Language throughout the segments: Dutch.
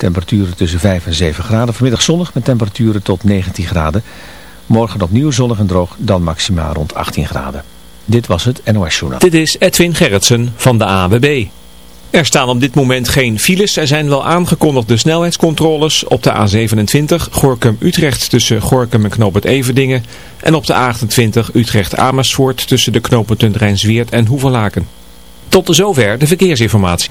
Temperaturen tussen 5 en 7 graden. Vanmiddag zonnig met temperaturen tot 19 graden. Morgen opnieuw zonnig en droog, dan maximaal rond 18 graden. Dit was het NOS Journaal. Dit is Edwin Gerritsen van de AWB. Er staan op dit moment geen files. Er zijn wel aangekondigde snelheidscontroles op de A27 Gorkum-Utrecht tussen Gorkum en Knoop het Everdingen. En op de A28 Utrecht-Amersfoort tussen de knooppunten Rijnsweert en Hoevelaken. Tot zover de verkeersinformatie.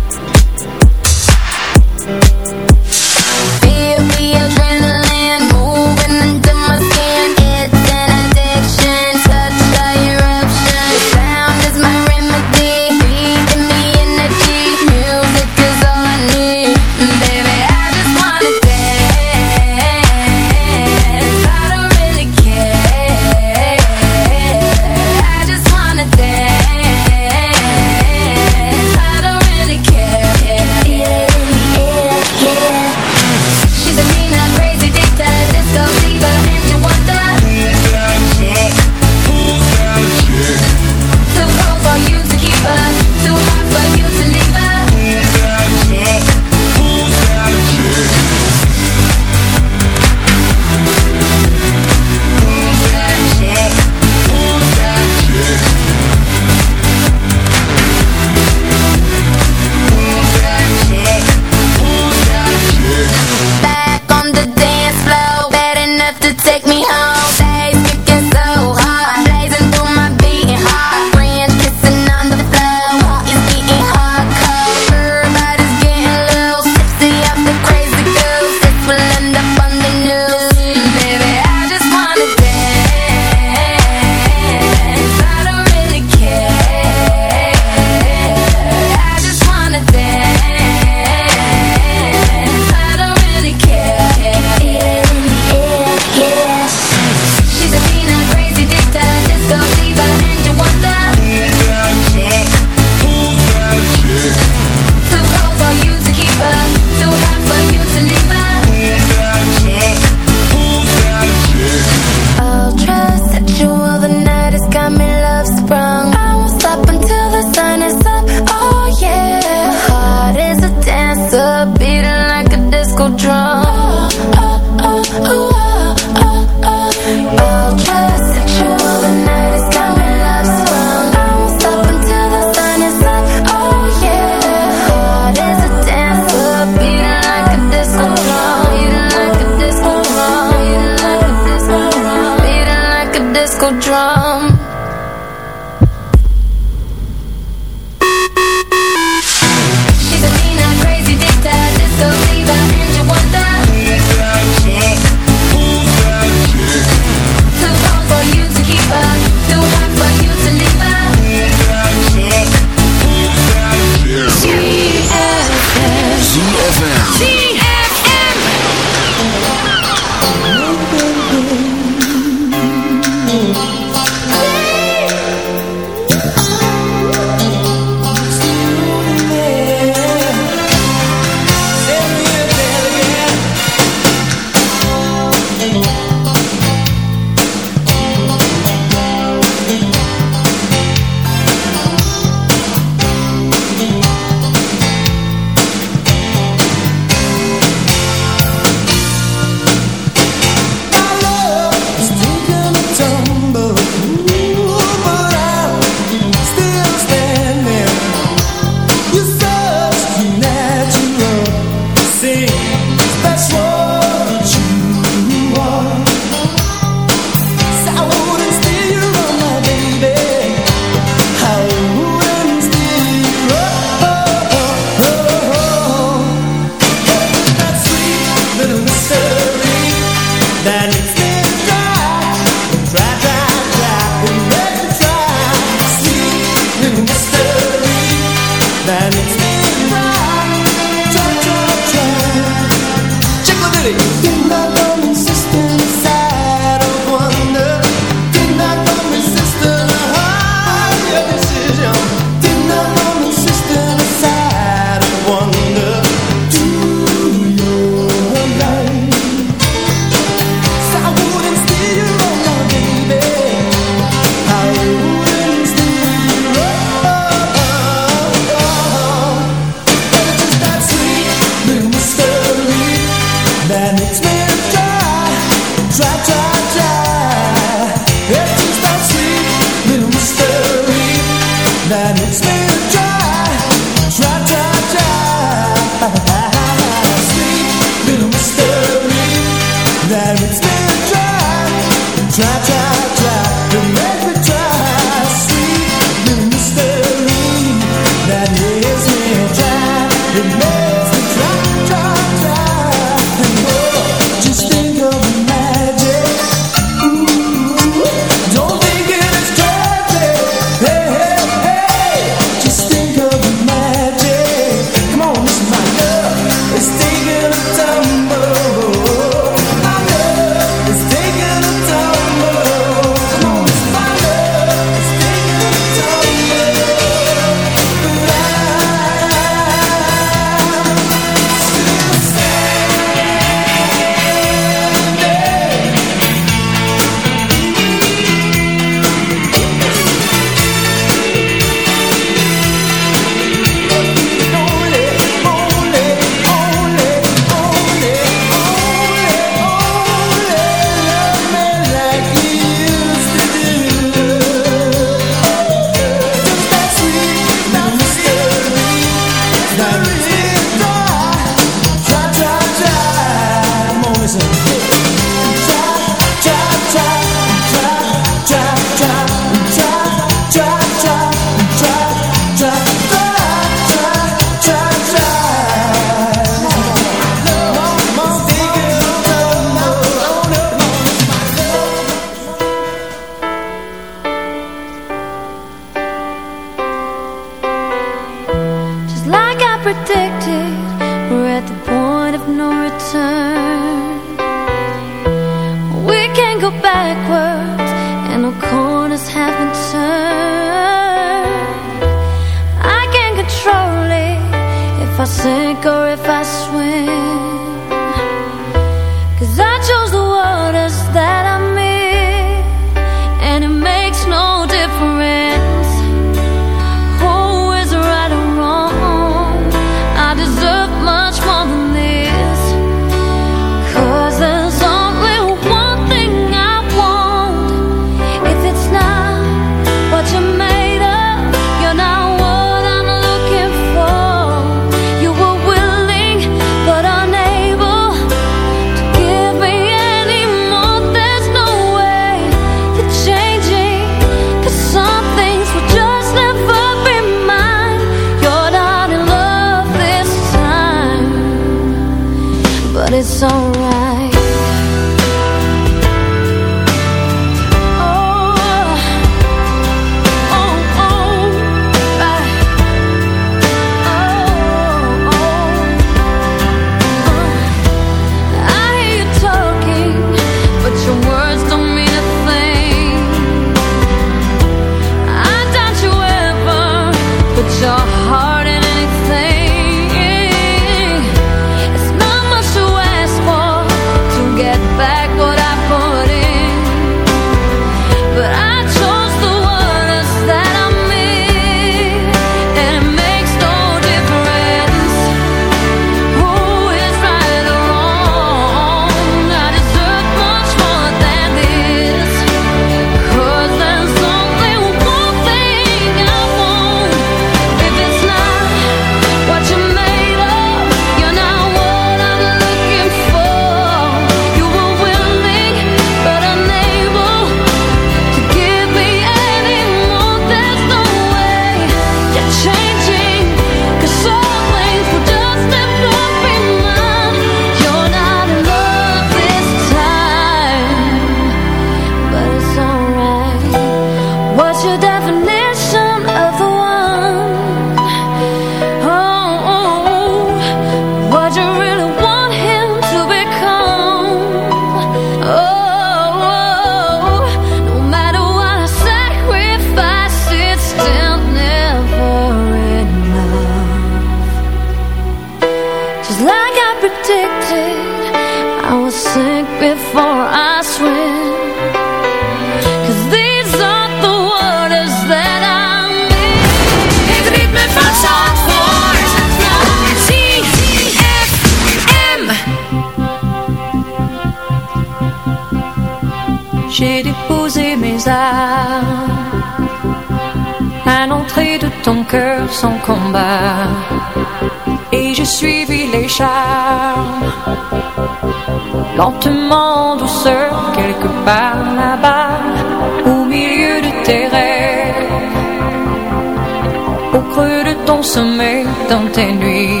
tes.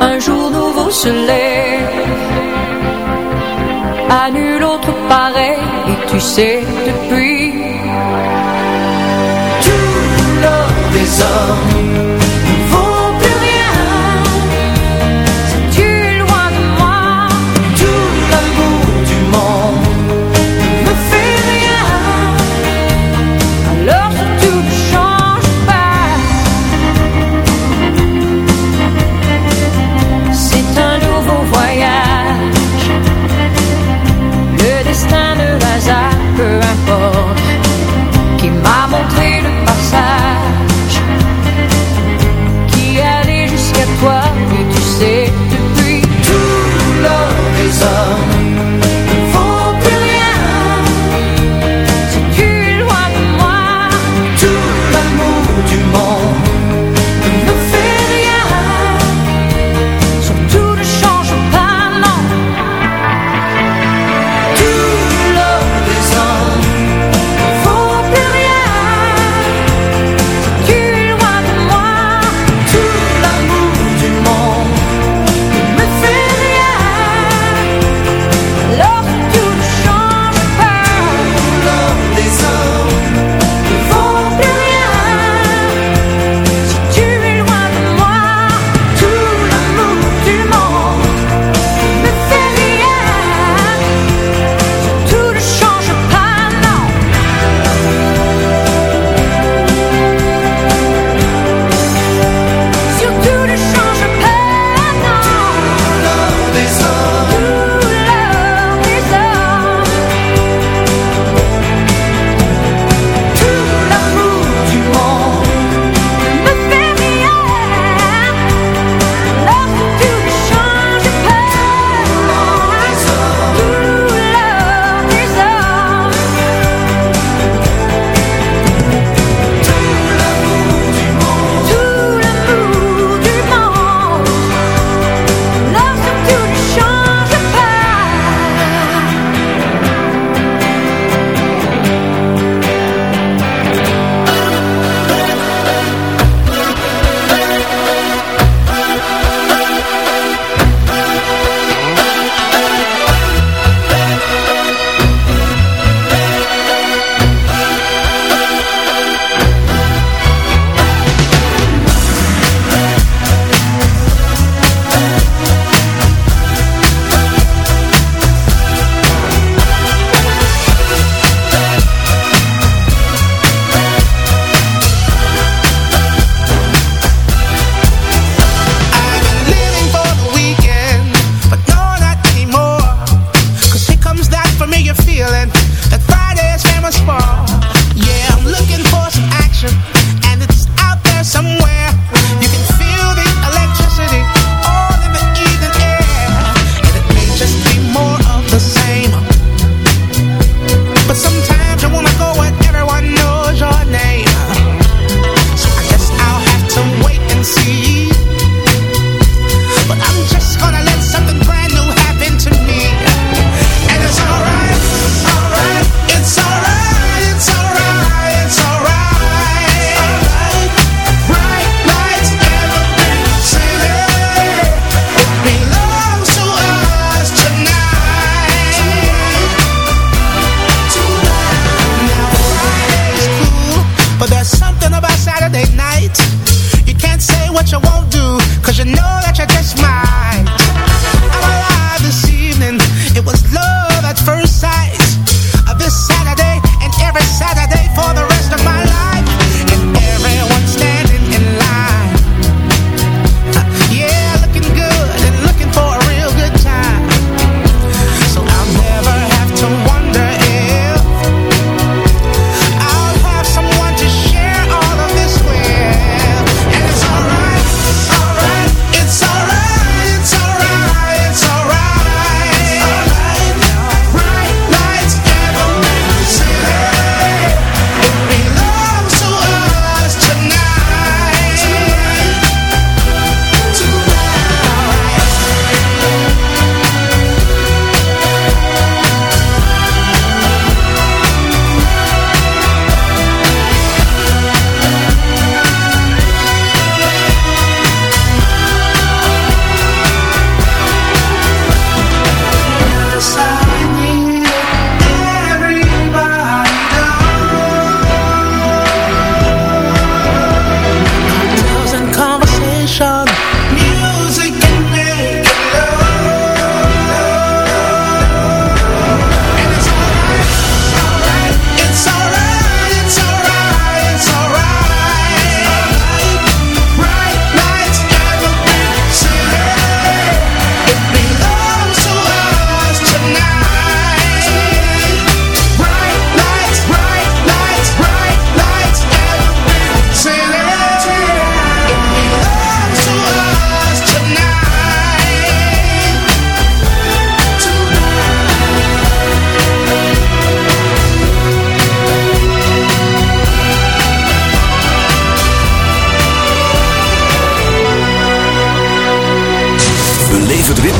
Un jour nouveau se lève, à nul autre pareil, et tu sais depuis. Tout l'or des hommes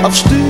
I'm still.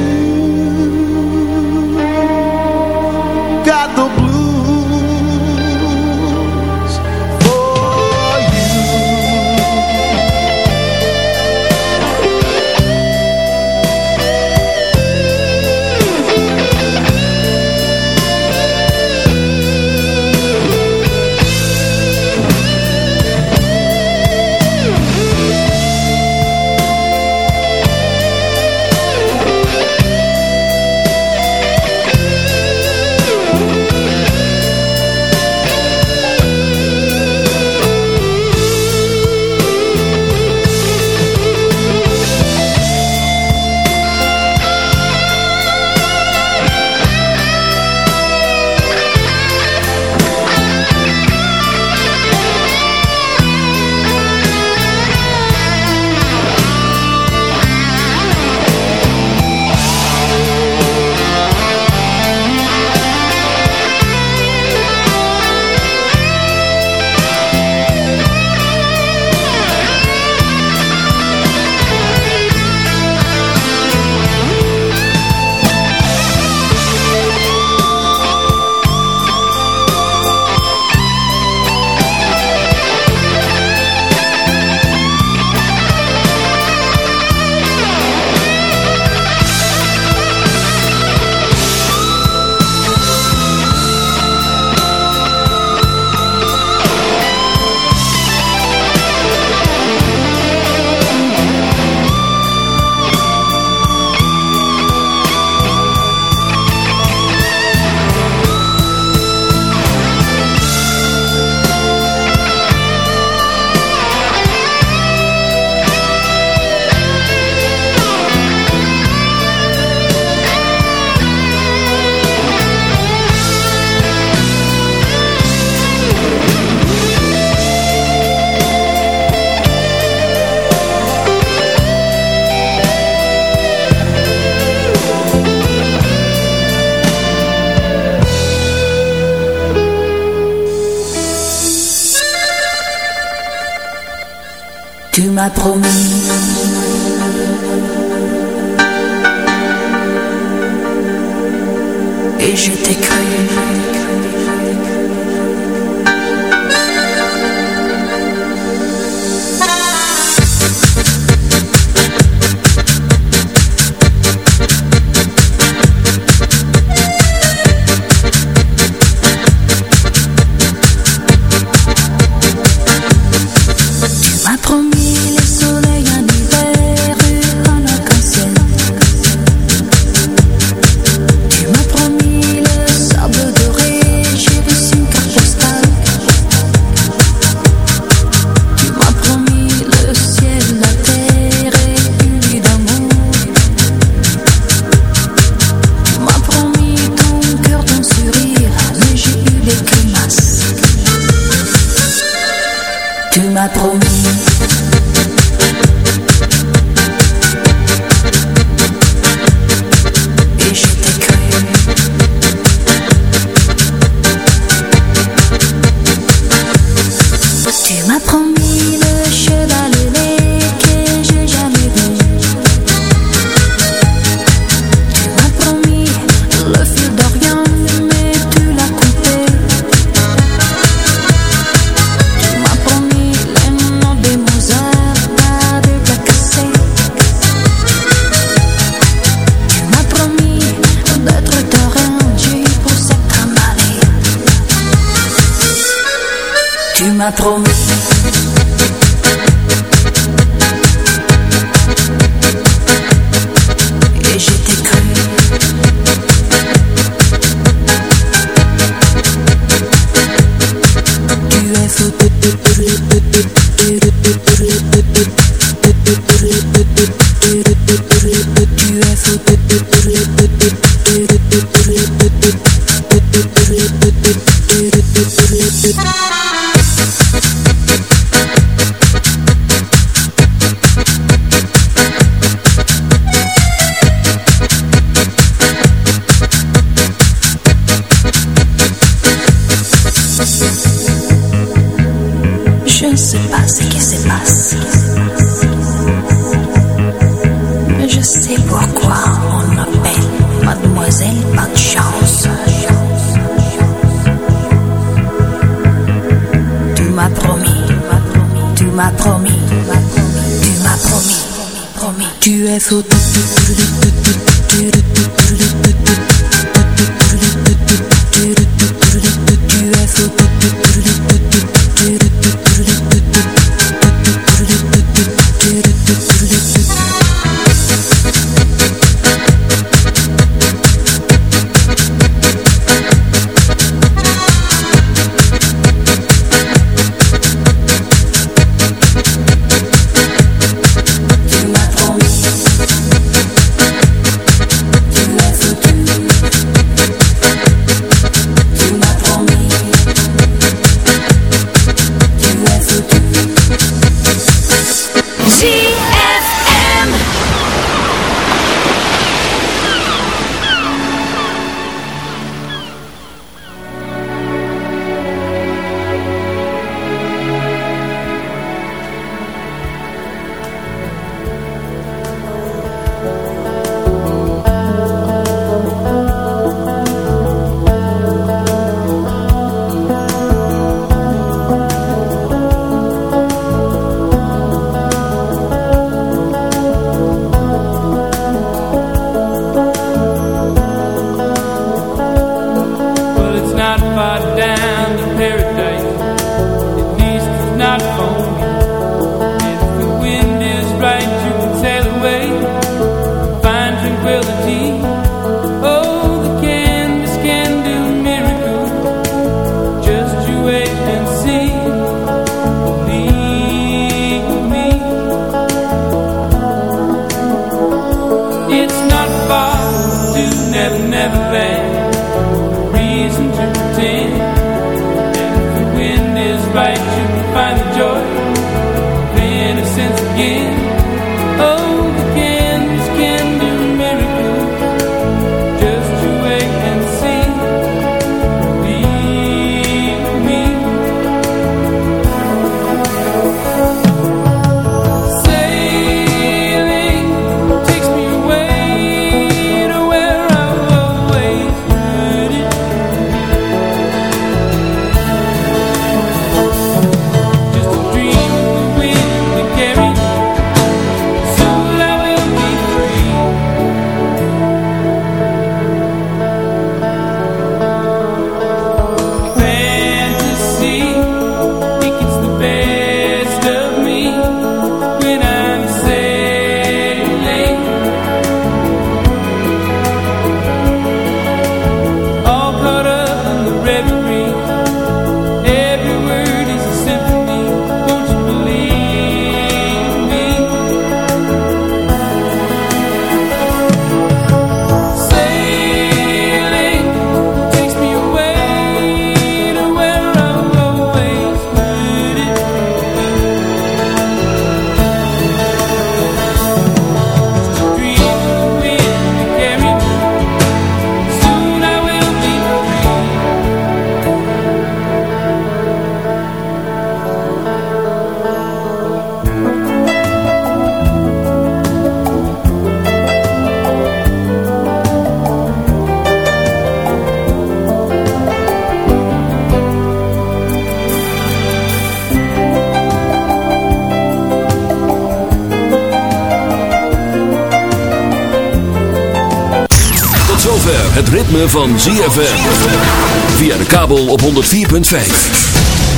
Van ZFM. Via de kabel op 104.5.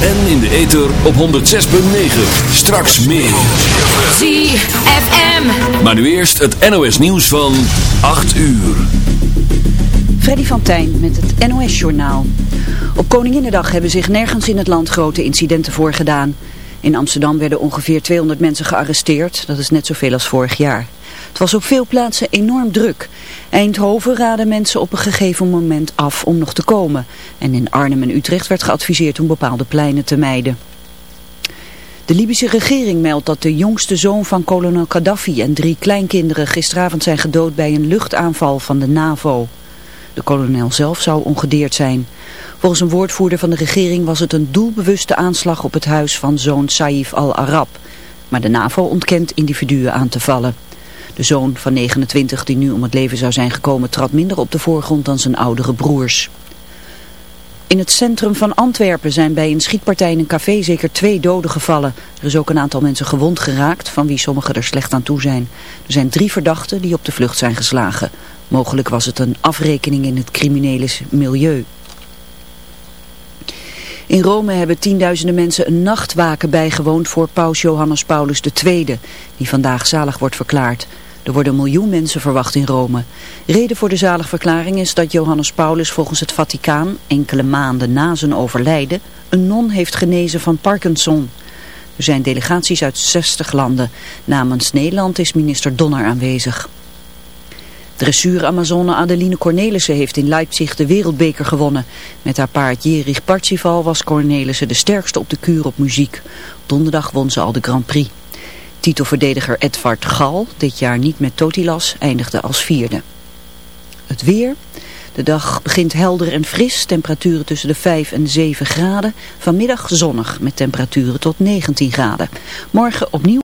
En in de ether op 106.9. Straks meer. ZFM. Maar nu eerst het NOS nieuws van 8 uur. Freddy van Tijn met het NOS-journaal. Op Koninginnedag hebben zich nergens in het land grote incidenten voorgedaan. In Amsterdam werden ongeveer 200 mensen gearresteerd. Dat is net zoveel als vorig jaar. Het was op veel plaatsen enorm druk. Eindhoven raadde mensen op een gegeven moment af om nog te komen. En in Arnhem en Utrecht werd geadviseerd om bepaalde pleinen te mijden. De Libische regering meldt dat de jongste zoon van kolonel Gaddafi en drie kleinkinderen gisteravond zijn gedood bij een luchtaanval van de NAVO. De kolonel zelf zou ongedeerd zijn. Volgens een woordvoerder van de regering was het een doelbewuste aanslag op het huis van zoon Saif al-Arab. Maar de NAVO ontkent individuen aan te vallen. De zoon van 29 die nu om het leven zou zijn gekomen trad minder op de voorgrond dan zijn oudere broers. In het centrum van Antwerpen zijn bij een schietpartij in een café zeker twee doden gevallen. Er is ook een aantal mensen gewond geraakt, van wie sommigen er slecht aan toe zijn. Er zijn drie verdachten die op de vlucht zijn geslagen. Mogelijk was het een afrekening in het criminele milieu. In Rome hebben tienduizenden mensen een nachtwaken bijgewoond voor paus Johannes Paulus II, die vandaag zalig wordt verklaard. Er worden een miljoen mensen verwacht in Rome. Reden voor de zaligverklaring is dat Johannes Paulus volgens het Vaticaan, enkele maanden na zijn overlijden, een non heeft genezen van Parkinson. Er zijn delegaties uit 60 landen. Namens Nederland is minister Donner aanwezig. Dressuur-Amazone Adeline Cornelissen heeft in Leipzig de wereldbeker gewonnen. Met haar paard Jerich Partsival was Cornelissen de sterkste op de kuur op muziek. Donderdag won ze al de Grand Prix. Titelverdediger Edvard Gal, dit jaar niet met Totilas, eindigde als vierde. Het weer. De dag begint helder en fris, temperaturen tussen de 5 en 7 graden. Vanmiddag zonnig met temperaturen tot 19 graden. Morgen opnieuw.